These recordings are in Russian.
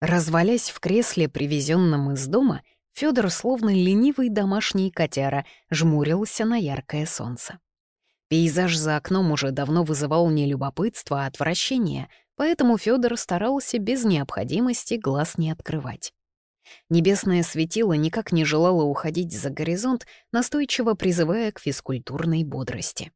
Развалясь в кресле, привезенном из дома, Федор, словно ленивый домашний котяра, жмурился на яркое солнце. Пейзаж за окном уже давно вызывал не любопытство, а отвращение, поэтому Федор старался без необходимости глаз не открывать. Небесное светило никак не желало уходить за горизонт, настойчиво призывая к физкультурной бодрости.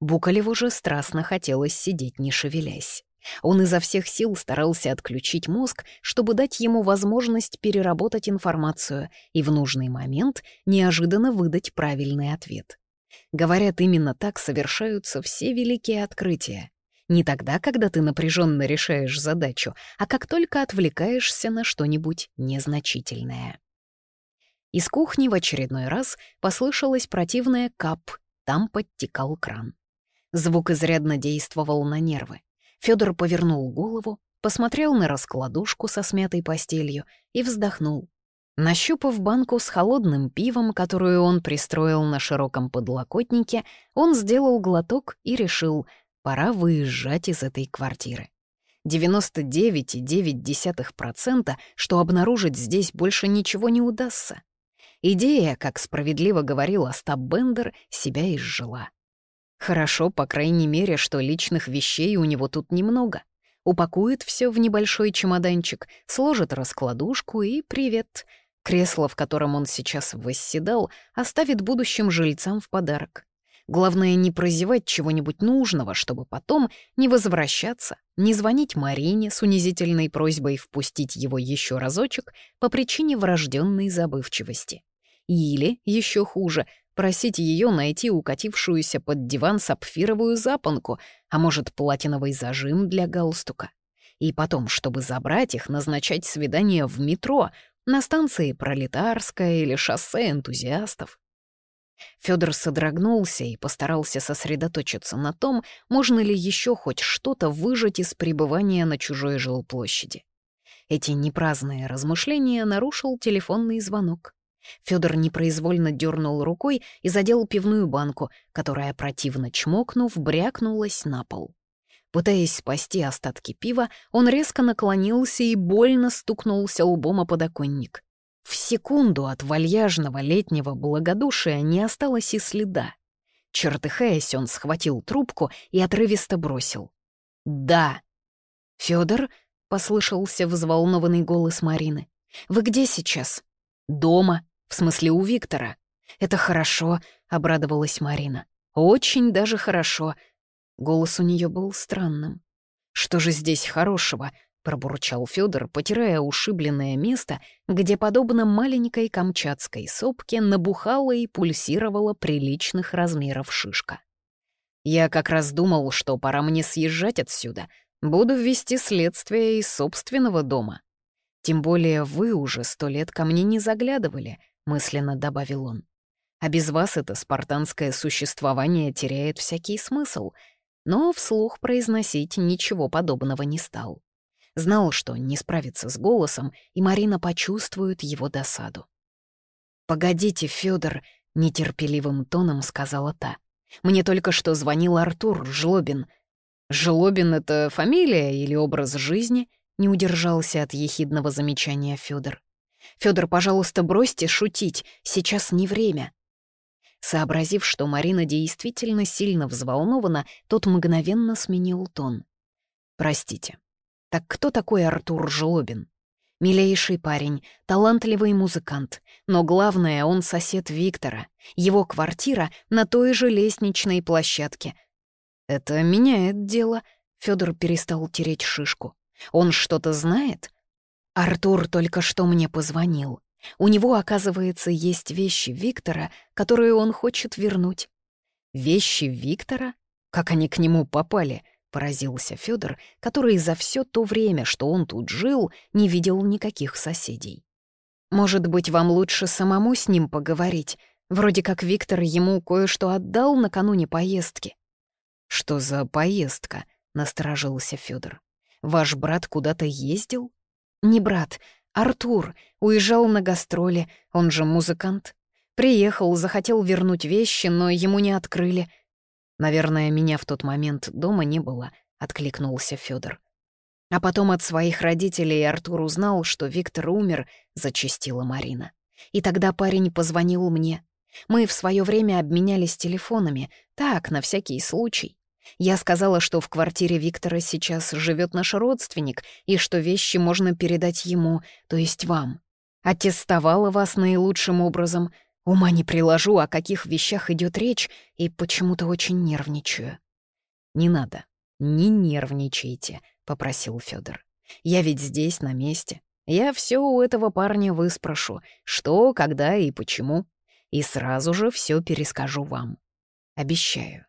Букалеву же страстно хотелось сидеть, не шевелясь. Он изо всех сил старался отключить мозг, чтобы дать ему возможность переработать информацию и в нужный момент неожиданно выдать правильный ответ. Говорят, именно так совершаются все великие открытия. Не тогда, когда ты напряженно решаешь задачу, а как только отвлекаешься на что-нибудь незначительное. Из кухни в очередной раз послышалось противное кап, там подтекал кран. Звук изрядно действовал на нервы. Федор повернул голову, посмотрел на раскладушку со смятой постелью и вздохнул. Нащупав банку с холодным пивом, которую он пристроил на широком подлокотнике, он сделал глоток и решил, пора выезжать из этой квартиры. 99,9%, что обнаружить здесь больше ничего не удастся. Идея, как справедливо говорил Остап Бендер, себя изжила. Хорошо, по крайней мере, что личных вещей у него тут немного. Упакует все в небольшой чемоданчик, сложит раскладушку и привет. Кресло, в котором он сейчас восседал, оставит будущим жильцам в подарок. Главное, не прозевать чего-нибудь нужного, чтобы потом не возвращаться, не звонить Марине с унизительной просьбой впустить его еще разочек по причине врожденной забывчивости. Или, еще хуже, просить ее найти укатившуюся под диван сапфировую запонку, а может, платиновый зажим для галстука. И потом, чтобы забрать их, назначать свидание в метро, на станции Пролетарская или шоссе энтузиастов. Федор содрогнулся и постарался сосредоточиться на том, можно ли еще хоть что-то выжать из пребывания на чужой жилплощади. Эти непраздные размышления нарушил телефонный звонок. Федор непроизвольно дернул рукой и задел пивную банку, которая, противно чмокнув, брякнулась на пол. Пытаясь спасти остатки пива, он резко наклонился и больно стукнулся лбом о подоконник. В секунду от вальяжного летнего благодушия не осталось и следа. Чертыхаясь, он схватил трубку и отрывисто бросил. «Да!» «Фёдор?» — послышался взволнованный голос Марины. «Вы где сейчас?» «Дома», в смысле, у Виктора. Это хорошо, обрадовалась Марина. Очень даже хорошо. Голос у нее был странным. Что же здесь хорошего? пробурчал Федор, потирая ушибленное место, где, подобно маленькой камчатской сопке, набухала и пульсировала приличных размеров шишка. Я как раз думал, что пора мне съезжать отсюда. Буду вести следствие из собственного дома. Тем более вы уже сто лет ко мне не заглядывали, мысленно добавил он. А без вас это спартанское существование теряет всякий смысл, но вслух произносить ничего подобного не стал. Знал, что не справится с голосом, и Марина почувствует его досаду. «Погодите, Фёдор», — нетерпеливым тоном сказала та. «Мне только что звонил Артур Жлобин». «Жлобин — это фамилия или образ жизни?» — не удержался от ехидного замечания Фёдор. Федор, пожалуйста, бросьте шутить, сейчас не время». Сообразив, что Марина действительно сильно взволнована, тот мгновенно сменил тон. «Простите. Так кто такой Артур Жлобин?» Милейший парень, талантливый музыкант, но главное, он сосед Виктора. Его квартира на той же лестничной площадке. Это меняет дело. Федор перестал тереть шишку. Он что-то знает? Артур только что мне позвонил. У него, оказывается, есть вещи Виктора, которые он хочет вернуть. Вещи Виктора? Как они к нему попали? Поразился Федор, который за все то время, что он тут жил, не видел никаких соседей. Может быть, вам лучше самому с ним поговорить? Вроде как Виктор ему кое-что отдал накануне поездки. Что за поездка? насторожился Федор. Ваш брат куда-то ездил? Не брат, Артур. Уезжал на гастроли, он же музыкант. Приехал, захотел вернуть вещи, но ему не открыли. Наверное, меня в тот момент дома не было, откликнулся Федор. А потом от своих родителей Артур узнал, что Виктор умер, зачастила Марина. И тогда парень позвонил мне. Мы в свое время обменялись телефонами, так, на всякий случай. Я сказала, что в квартире Виктора сейчас живет наш родственник и что вещи можно передать ему, то есть вам. Аттестовала вас наилучшим образом. Ума не приложу, о каких вещах идет речь, и почему-то очень нервничаю. Не надо, не нервничайте, попросил Федор. «Я ведь здесь, на месте. Я все у этого парня выспрошу, что, когда и почему. И сразу же все перескажу вам. Обещаю».